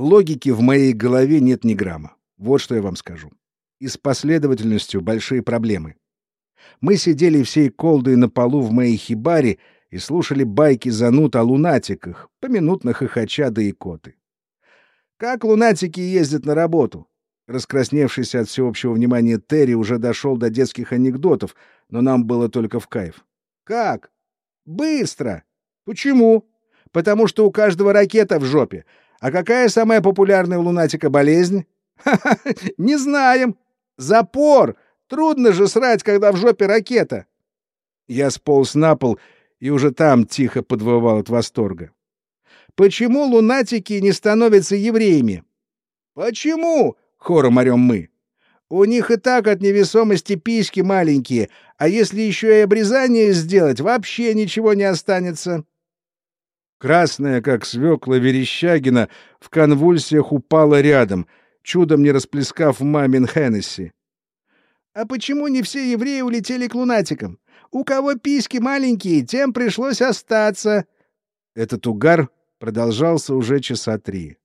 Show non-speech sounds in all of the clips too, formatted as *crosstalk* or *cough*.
Логики в моей голове нет ни грамма. Вот что я вам скажу. И с последовательностью большие проблемы. Мы сидели всей колдой на полу в моей хибаре и слушали байки зануд о лунатиках, поминутно хохоча да икоты. Как лунатики ездят на работу? Раскрасневшийся от всеобщего внимания Терри уже дошел до детских анекдотов, но нам было только в кайф. Как? Быстро. Почему? Потому что у каждого ракета в жопе. А какая самая популярная у лунатика болезнь? Ха-ха, *laughs* не знаем. Запор. Трудно же срать, когда в жопе ракета. Я сполз на пол и уже там тихо подвывал от восторга. Почему лунатики не становятся евреями? Почему? Хором орем мы. У них и так от невесомости письки маленькие, а если еще и обрезание сделать, вообще ничего не останется. Красная, как свекла Верещагина, в конвульсиях упала рядом, чудом не расплескав мамин Хеннесси. А почему не все евреи улетели к лунатикам? У кого письки маленькие, тем пришлось остаться. Этот угар продолжался уже часа три.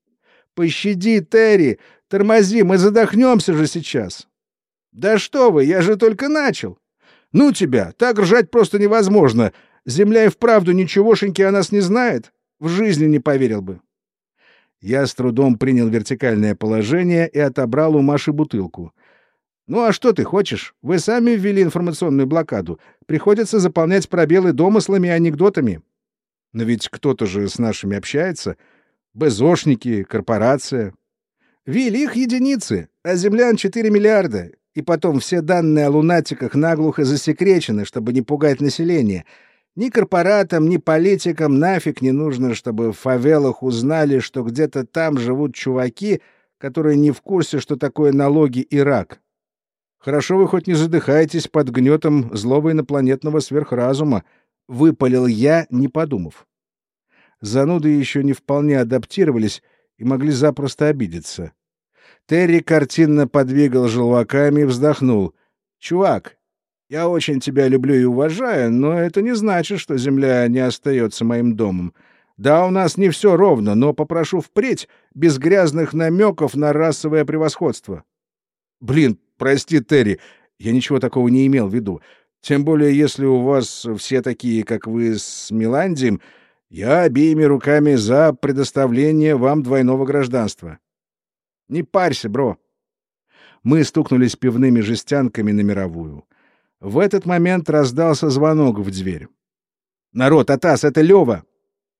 «Пощади, Терри! Тормози, мы задохнемся же сейчас!» «Да что вы, я же только начал!» «Ну тебя, так ржать просто невозможно! Земля и вправду ничегошеньки о нас не знает? В жизни не поверил бы!» Я с трудом принял вертикальное положение и отобрал у Маши бутылку. «Ну а что ты хочешь? Вы сами ввели информационную блокаду. Приходится заполнять пробелы домыслами и анекдотами». «Но ведь кто-то же с нашими общается. БЗОшники, корпорация. Вели единицы, а землян 4 миллиарда. И потом все данные о лунатиках наглухо засекречены, чтобы не пугать население. Ни корпоратам, ни политикам нафиг не нужно, чтобы в фавелах узнали, что где-то там живут чуваки, которые не в курсе, что такое налоги и рак. Хорошо вы хоть не задыхаетесь под гнетом злого инопланетного сверхразума, — выпалил я, не подумав зануды еще не вполне адаптировались и могли запросто обидеться. Терри картинно подвигал желваками и вздохнул. «Чувак, я очень тебя люблю и уважаю, но это не значит, что земля не остается моим домом. Да, у нас не все ровно, но попрошу впредь без грязных намеков на расовое превосходство». «Блин, прости, Терри, я ничего такого не имел в виду. Тем более, если у вас все такие, как вы с Миландием, я обеими руками за предоставление вам двойного гражданства. Не парься, бро. Мы стукнулись пивными жестянками на мировую. В этот момент раздался звонок в дверь. «Народ, Атас, это Лева!»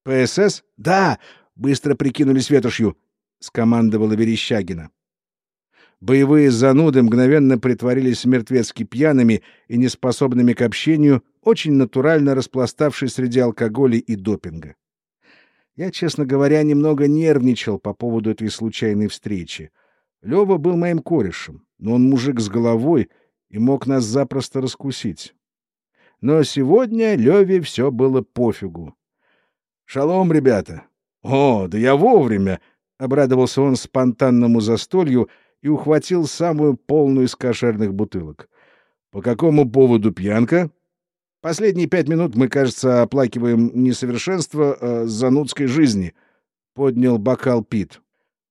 «ПСС?» «Да!» — быстро прикинулись ветошью, — скомандовала Верещагина. Боевые зануды мгновенно притворились мертвецки пьяными и неспособными к общению, очень натурально распластавшись среди алкоголя и допинга. Я, честно говоря, немного нервничал по поводу этой случайной встречи. Лёва был моим корешем, но он мужик с головой и мог нас запросто раскусить. Но сегодня Лёве все было пофигу. «Шалом, ребята!» «О, да я вовремя!» — обрадовался он спонтанному застолью и ухватил самую полную из кошерных бутылок. «По какому поводу пьянка?» Последние пять минут мы, кажется, оплакиваем несовершенство э, занудской жизни. Поднял бокал Пит.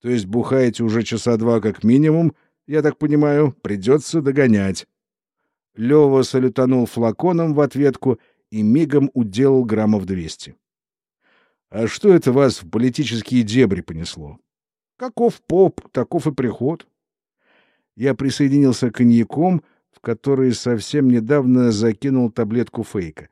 То есть бухаете уже часа два как минимум, я так понимаю, придется догонять. Лева салютанул флаконом в ответку и мигом уделал граммов двести. А что это вас в политические дебри понесло? Каков поп, таков и приход. Я присоединился к коньяком, в который совсем недавно закинул таблетку фейка.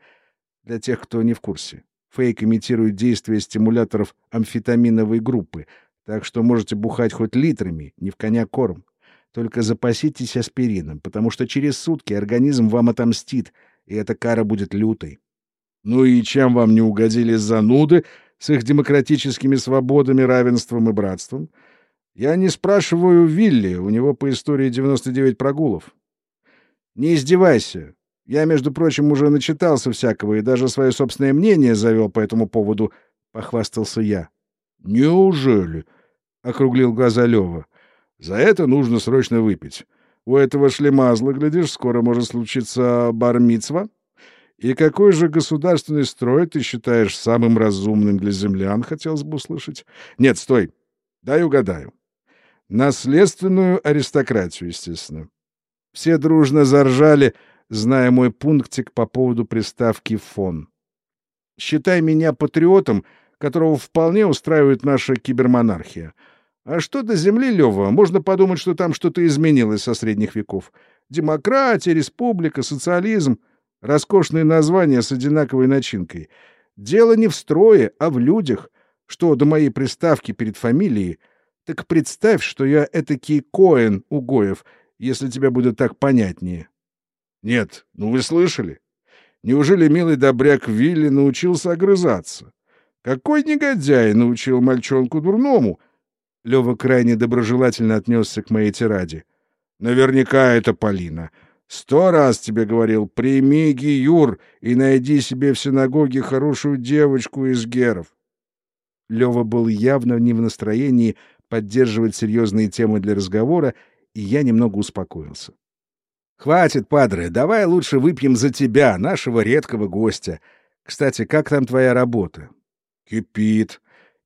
Для тех, кто не в курсе. Фейк имитирует действие стимуляторов амфетаминовой группы, так что можете бухать хоть литрами, не в коня корм. Только запаситесь аспирином, потому что через сутки организм вам отомстит, и эта кара будет лютой. Ну и чем вам не угодили зануды с их демократическими свободами, равенством и братством? Я не спрашиваю Вилли, у него по истории 99 прогулов. Не издевайся. Я, между прочим, уже начитался всякого и даже свое собственное мнение завел по этому поводу, — похвастался я. — Неужели? — округлил глаза Лева. — За это нужно срочно выпить. У этого шлемазла, глядишь, скоро может случиться бармицва. И какой же государственный строй ты считаешь самым разумным для землян, хотелось бы услышать? Нет, стой. Дай угадаю. Наследственную аристократию, естественно. Все дружно заржали, зная мой пунктик по поводу приставки «фон». Считай меня патриотом, которого вполне устраивает наша кибермонархия. А что до земли, Лева, можно подумать, что там что-то изменилось со средних веков. Демократия, республика, социализм — роскошные названия с одинаковой начинкой. Дело не в строе, а в людях. Что до моей приставки перед фамилией, так представь, что я этакий Коэн у Гоев, если тебе будет так понятнее. Нет, ну вы слышали? Неужели милый добряк Вилли научился огрызаться? Какой негодяй научил мальчонку дурному? Лева крайне доброжелательно отнесся к моей тираде. Наверняка это Полина. Сто раз тебе говорил, прими Гиюр и найди себе в синагоге хорошую девочку из геров. Лева был явно не в настроении поддерживать серьезные темы для разговора, и я немного успокоился. Хватит, падре, давай лучше выпьем за тебя, нашего редкого гостя. Кстати, как там твоя работа? Кипит.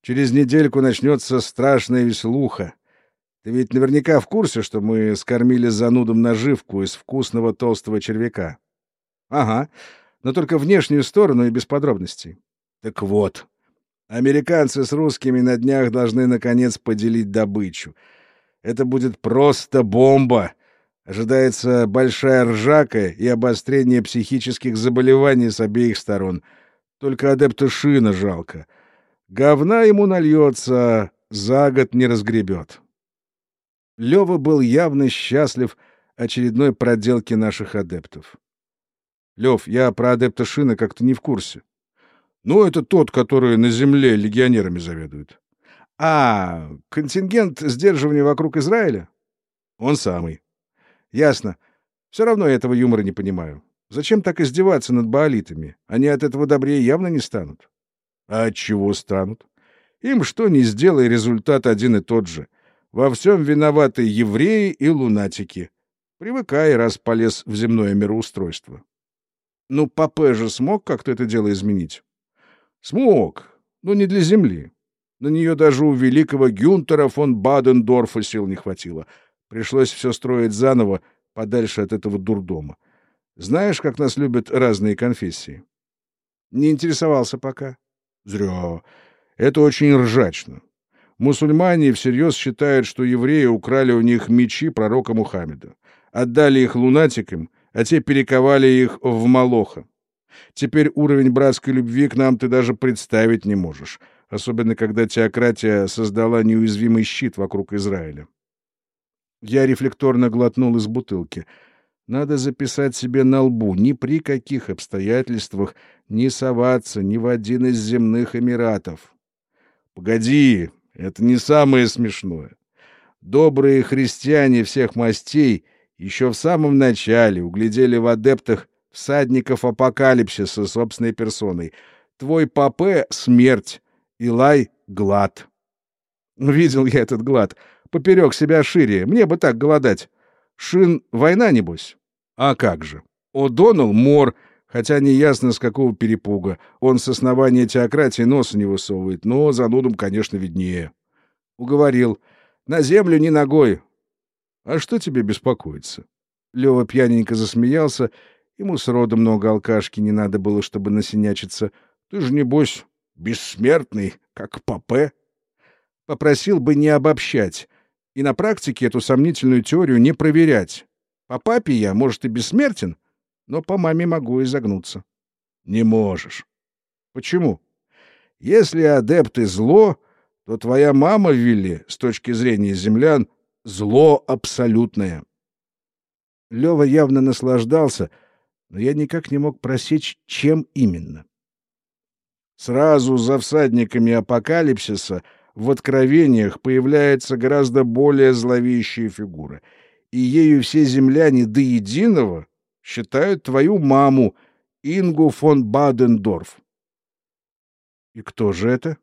Через недельку начнется страшная веселуха. Ты ведь наверняка в курсе, что мы скормили занудом наживку из вкусного толстого червяка. Ага, но только внешнюю сторону и без подробностей. Так вот, американцы с русскими на днях должны наконец поделить добычу. Это будет просто бомба. Ожидается большая ржака и обострение психических заболеваний с обеих сторон. Только адепта Шина жалко. Говна ему нальется, за год не разгребет. Лева был явно счастлив очередной проделке наших адептов. Лев, я про адепта Шина как-то не в курсе. Ну, это тот, который на земле легионерами заведует. А, контингент сдерживания вокруг Израиля? Он самый. Ясно. Все равно я этого юмора не понимаю. Зачем так издеваться над баалитами? Они от этого добрее явно не станут. А от чего станут? Им что ни сделай, результат один и тот же. Во всем виноваты евреи и лунатики. Привыкай, раз полез в земное мироустройство. Ну, Папе же смог как-то это дело изменить? Смог, но не для земли. На нее даже у великого Гюнтера фон Бадендорфа сил не хватило — Пришлось все строить заново, подальше от этого дурдома. Знаешь, как нас любят разные конфессии? Не интересовался пока. Зря. Это очень ржачно. Мусульмане всерьез считают, что евреи украли у них мечи пророка Мухаммеда, отдали их лунатикам, а те перековали их в Малоха. Теперь уровень братской любви к нам ты даже представить не можешь, особенно когда теократия создала неуязвимый щит вокруг Израиля. Я рефлекторно глотнул из бутылки. Надо записать себе на лбу ни при каких обстоятельствах не соваться ни в один из земных эмиратов. Погоди, это не самое смешное. Добрые христиане всех мастей еще в самом начале углядели в адептах всадников апокалипсиса собственной персоной. Твой папе — смерть, Илай — глад. Видел я этот глад — поперек себя шире. Мне бы так голодать. Шин — война, небось? А как же. О'Доннелл — мор, хотя неясно с какого перепуга. Он с основания теократии носа не высовывает, но за нудом, конечно, виднее. Уговорил. На землю ни ногой. А что тебе беспокоиться? Лева пьяненько засмеялся. Ему с рода много алкашки не надо было, чтобы насинячиться. Ты же, небось, бессмертный, как Папе. Попросил бы не обобщать и на практике эту сомнительную теорию не проверять. По папе я, может, и бессмертен, но по маме могу изогнуться. Не можешь. Почему? Если адепты зло, то твоя мама, Вилли, с точки зрения землян, зло абсолютное. Лева явно наслаждался, но я никак не мог просечь, чем именно. Сразу за всадниками апокалипсиса — в откровениях появляется гораздо более зловещая фигура, и ею все земляне до единого считают твою маму, Ингу фон Бадендорф. И кто же это?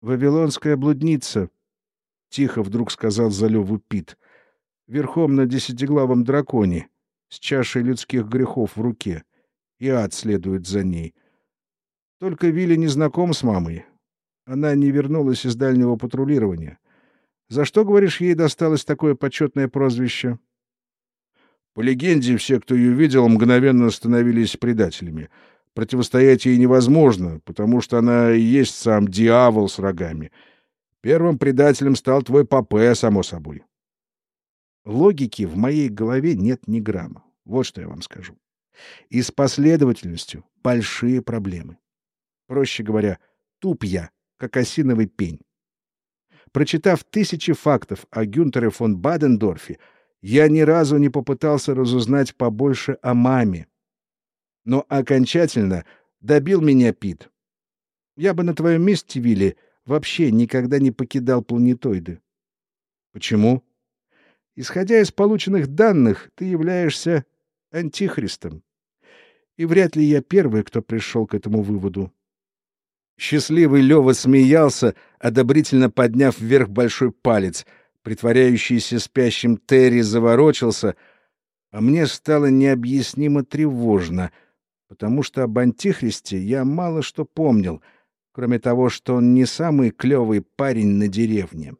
Вавилонская блудница, — тихо вдруг сказал Залеву Пит, — верхом на десятиглавом драконе, с чашей людских грехов в руке, и ад следует за ней. Только Вилли не знаком с мамой, Она не вернулась из дальнего патрулирования. За что, говоришь, ей досталось такое почетное прозвище? По легенде, все, кто ее видел, мгновенно становились предателями. Противостоять ей невозможно, потому что она и есть сам дьявол с рогами. Первым предателем стал твой папе, само собой. Логики в моей голове нет ни грамма. Вот что я вам скажу. И с последовательностью большие проблемы. Проще говоря, туп я, как осиновый пень. Прочитав тысячи фактов о Гюнтере фон Бадендорфе, я ни разу не попытался разузнать побольше о маме. Но окончательно добил меня Пит. Я бы на твоем месте, Вилли, вообще никогда не покидал планетоиды. Почему? Исходя из полученных данных, ты являешься антихристом. И вряд ли я первый, кто пришел к этому выводу. Счастливый Лева смеялся, одобрительно подняв вверх большой палец. Притворяющийся спящим Терри заворочился, а мне стало необъяснимо тревожно, потому что об Антихристе я мало что помнил, кроме того, что он не самый клевый парень на деревне.